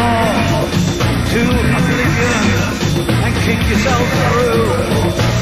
door to oblivion and kick yourself through.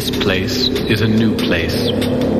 This place is a new place.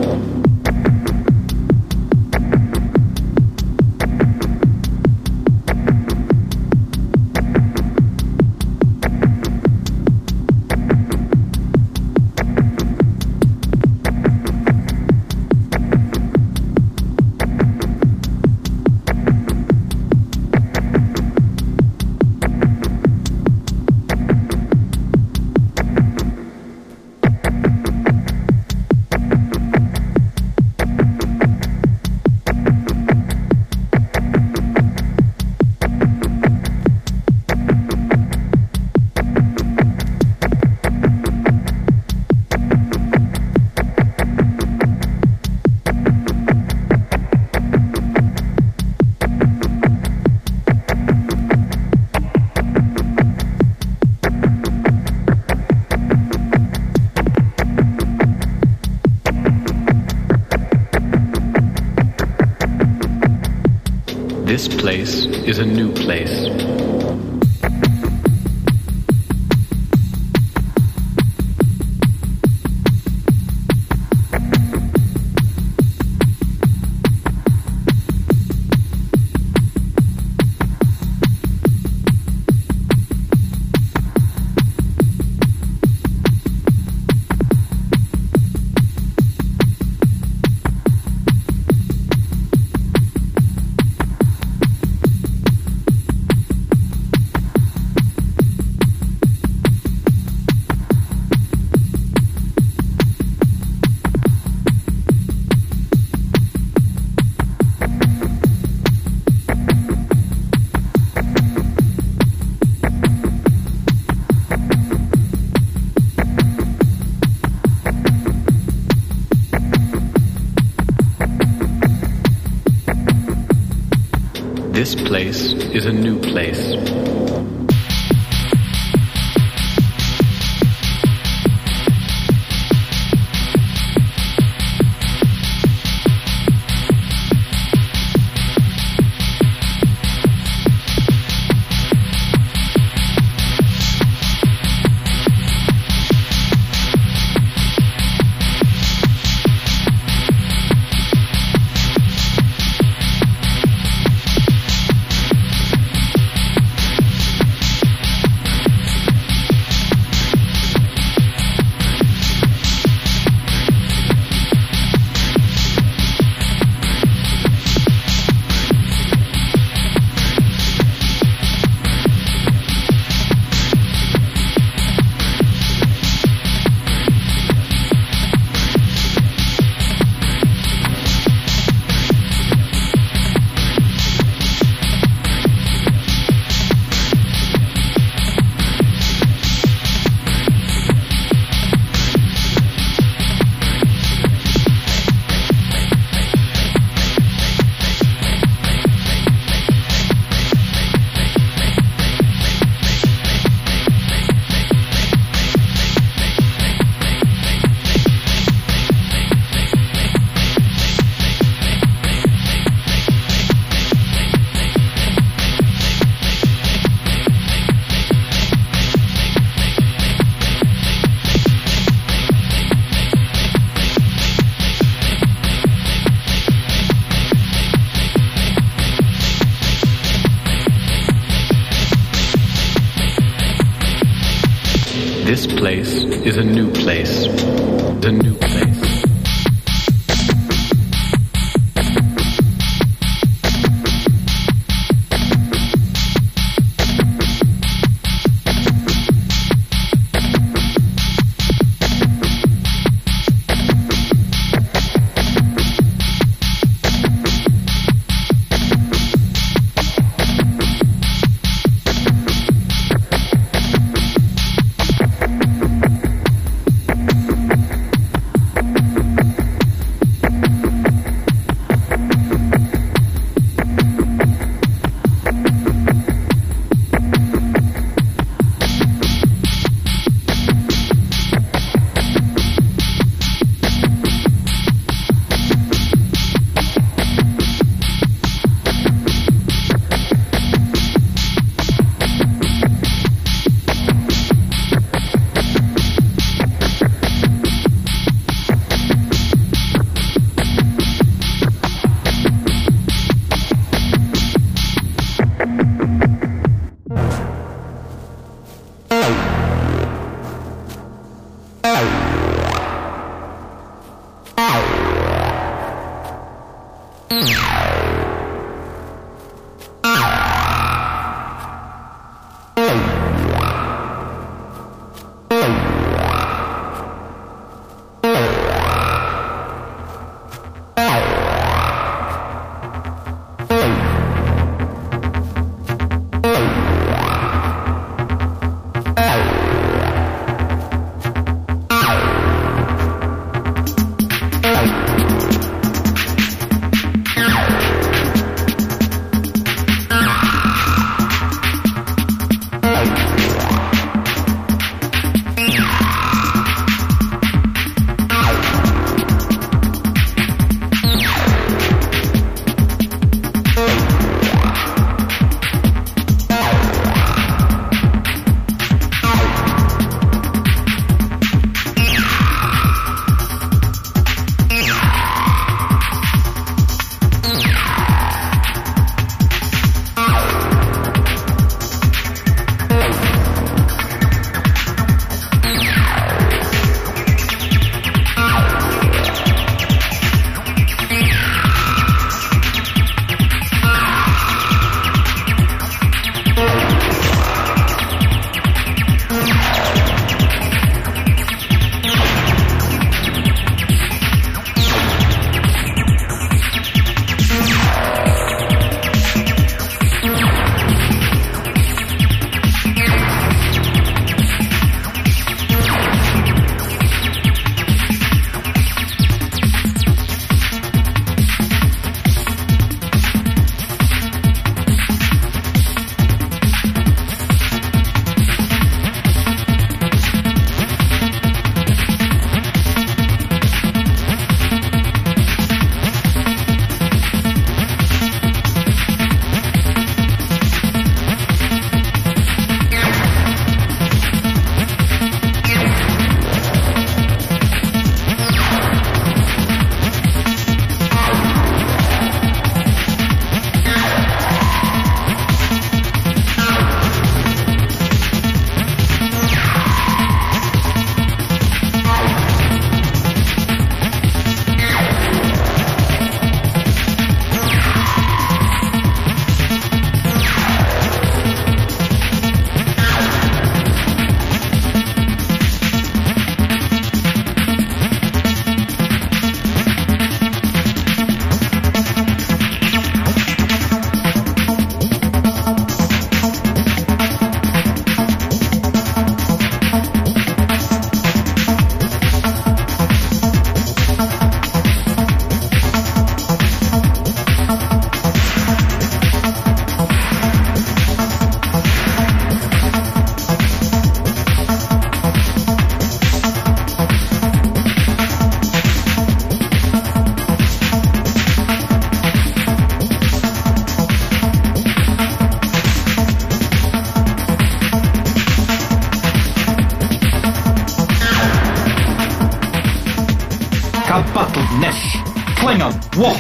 bois.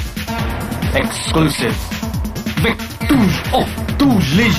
Exclusive. Avec toujours, oh, tous les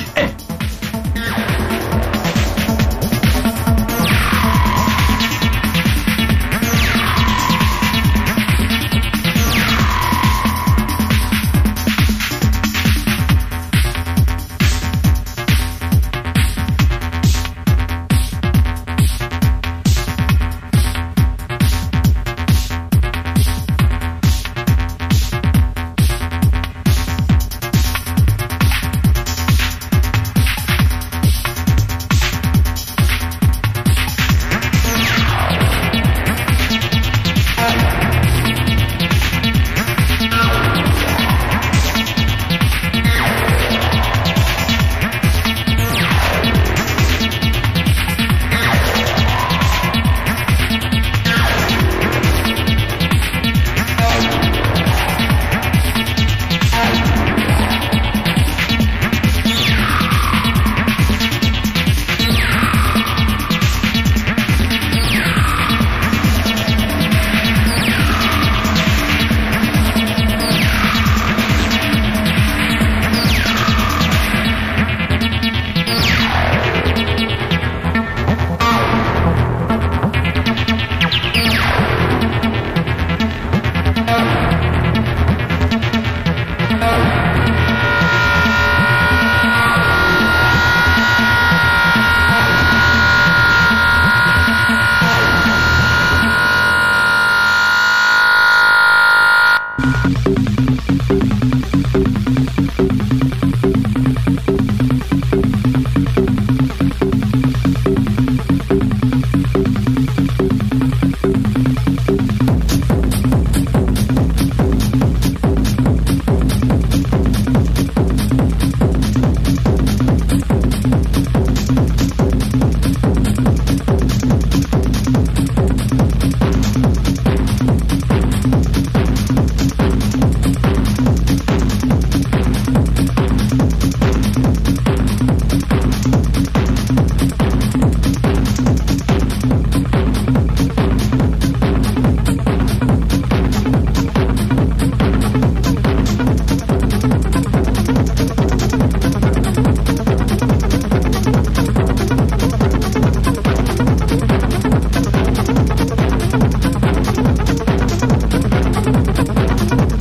Thank you.